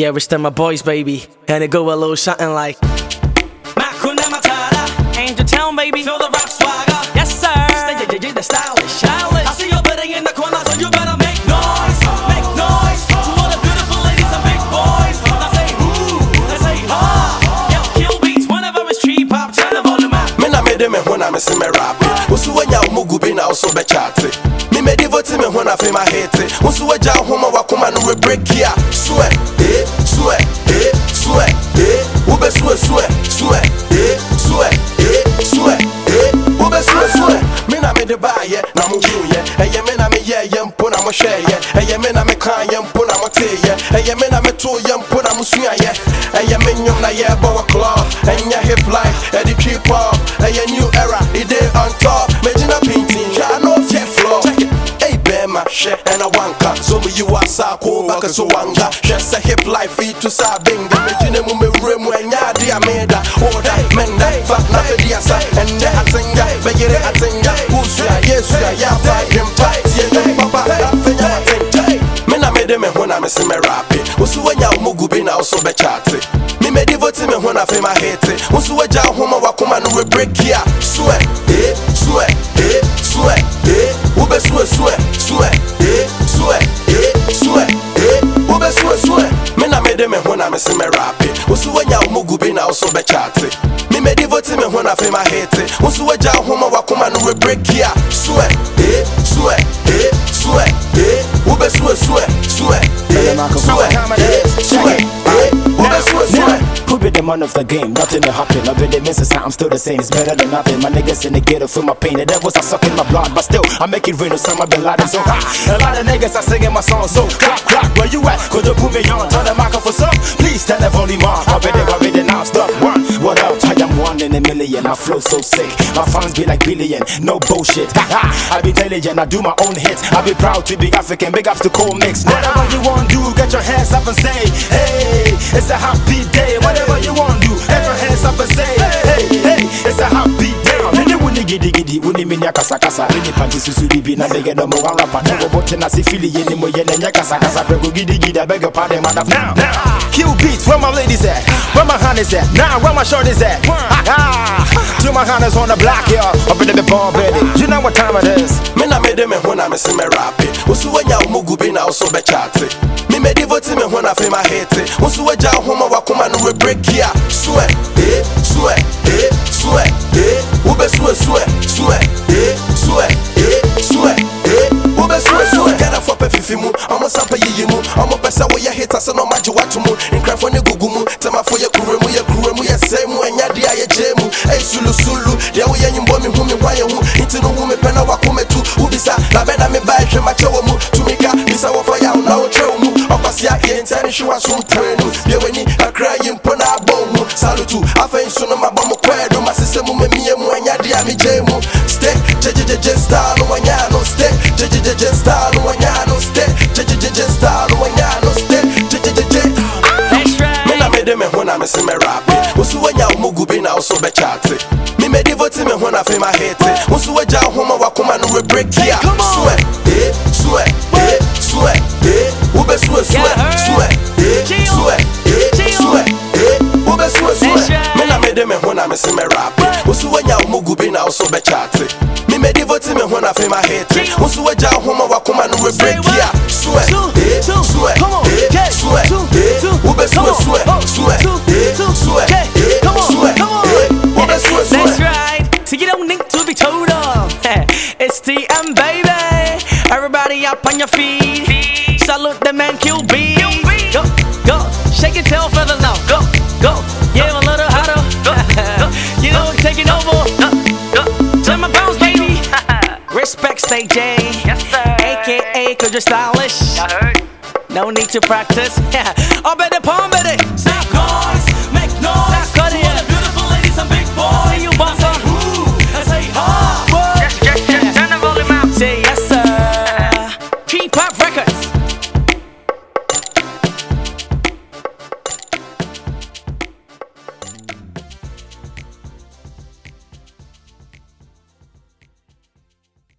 Yeah, we're still my boys, baby. And it go a little something like Makuna Matata, Angel Town, baby. Feel the rap swagger. Yes, sir. Stay, yeah, yeah, the stylish. Stylish. I see you bidding in the corner, so you better make noise. Make noise. To all the beautiful ladies and big boys. Now say ooh, now say ha. Yo, kill beats whenever it's tree pop. Turn the volume up. Me na me de me ho na me se me rap. Usu wanya umugu bi na uso be chate. Me me devote me ho na fe ma hate. Usu waja ho ma wakoma no we break here. De ba ye na mo hu ye. Eye me na me ye ye mpo na mo hwe ye. Eye me na me kan ye mpo na mo te ye. Eye me na me to ye mpo na mo sua ye. Eye me nyom na ye bo wa club. Enya hip life, e di keep up. Eye new era, it dey on top. Me jina painting, ja no fear floor. Check it. Hey bema, she and a wanka. So me you asa ko baka so wanga. She say hip life it to sa binga. Me jina mu me remu enya di ameda. Oda menda fa na fe di asa. Ende yesu ya ya fa yempa. Tie no papa, afenya atenga. Me na me de me ho na me se me rap it. Usu wanya umugu bi na uso be chate. Me me devote me ho na fe ma hate. Usu waja ho ma wakoma no we break here. Sweat, eh, sweat, eh, sweat, eh. Ube sweat, sweat, sweat, eh, sweat, eh, sweat, eh. Ube sweat, sweat. Me na me de me ho na me se me rap Usu wanya umugu bi na uso be chate. Me me devote me ho na fe ma hate. Usu waja ho ma wakoma no we break here. Sweat, eh, sweat, eh, sweat, eh. Ube sweat, sweat, sweat, eh, sweat, eh, sweat, eh. Ube sweat, sweat. Who be the man of the game? Nothing to happen. I bet the misses I'm still the same. It's better than nothing. My niggas in the ghetto feel my pain. The devils are sucking my blood, but still I make it rain. Osama bin Laden so hot. A lot of niggas are singing my song so clap clap. Where you at? Could you put me Volume on. I bet bet it now. Stop one. What else? I am one in a million. I flow so sick. My fans be like billion. No bullshit. I be intelligent. I do my own hits. I be proud to be African. Big ups to Cold Mix. Whatever you want do, get your hands up and say, Hey, it's a happy day. Whatever you want minya kasa kasa. Susu bibi na bege no mo wan rapa. No bote na si fili ye ni mo ye nenya kasa kasa. Prego gidi I beg your pardon, mother. Now, now, kill beats, where my ladies at? Where my honeys at? Now, where my shorties at? Ha ha. Do my honeys on the block, yo. Up in the ball, baby. You know what time it is. Me na me de me ho na me se me rap it. Usu wanya umugu bi na uso be. Me me devote me ho na fe ma hate. Usu waja ho ma wakoma no we break here. Sweat, eh, sweat, eh, sweat, eh. Ube sweat, sweat, sweat, eh, Gana for pe fifi mu, omo sampa yiyi mu. Omo pesa wo ya hate ase no maji watu mu. Nkrafo ne gugu mu, tema fo ye kure mu, ye kure mu, ye say mu, enya dia ye je mu. Ey sulu sulu, dia wo ye nyimbo mi hu mi hwa ye hu. Inti no hu me pena wakome tu. Ubisa, la bena me ba hwe ma chewo mu. Tumika, bisa wo fa ya na wo chewo mu. Okwasia ye ntani hwa so mtrenu. Ye weni akra yi mpo na abon mu. Salutu, afa nsu no mabɔ mo kwedo. Masese mu memie mu, enya dia mi je mu. Stick, je je je je style no wanya no stick. Je je right. Me na me de me ho na me se me rap it. Usu wanya umugu bi na uso be chate. Me me devote me ho na fe ma hate. Usu waja ho ma wakoma no we break here. Sweat, eh, sweat, eh, sweat, eh. Ube sweat, sweat, Yeah, sweat, eh, sweat, eh, sweat, eh. Ube sweat, That's sweat. Me na me de me ho na me se me rap it. Usu wanya umugu bi na uso be chate. Me me devote me ho na fe ma hate. Chill. Usu waja ho ma wakoma no we break here. Sweat, eh, two, It's TM, baby. Everybody up on your feet. Salute the man QB. Go, go. Shake your tail feathers now. Go, go. Yeah, a little go. You know, taking over. Turn my bounce, baby. Respect State J. Yes, sir. AKA, cause you're stylish. No need to practice. Yeah. I bet the palm bet it. Make